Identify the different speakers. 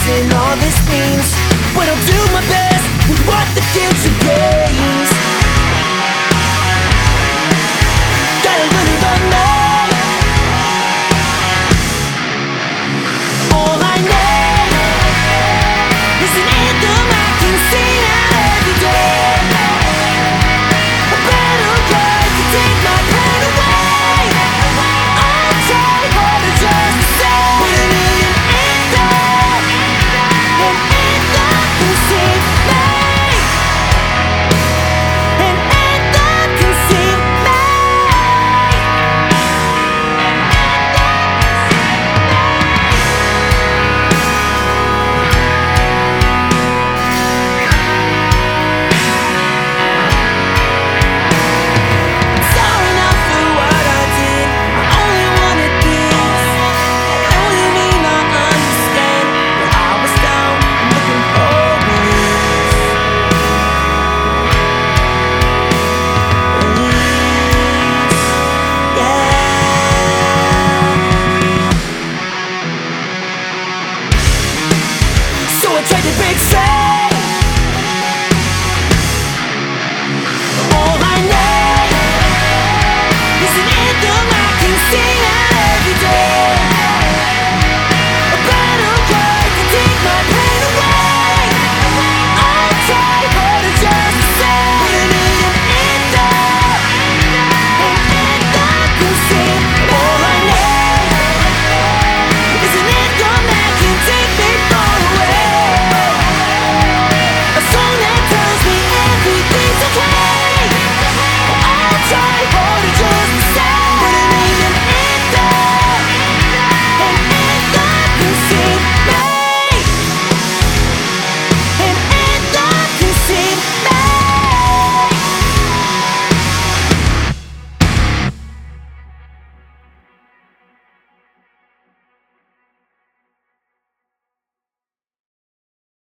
Speaker 1: chasing all these things, but I'll do my best with what the future brings. Take a big step.